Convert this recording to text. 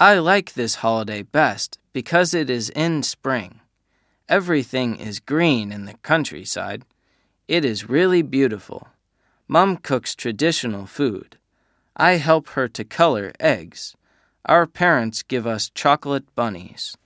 I like this holiday best because it is in spring. Everything is green in the countryside. It is really beautiful. Mum cooks traditional food. I help her to color eggs. Our parents give us chocolate bunnies.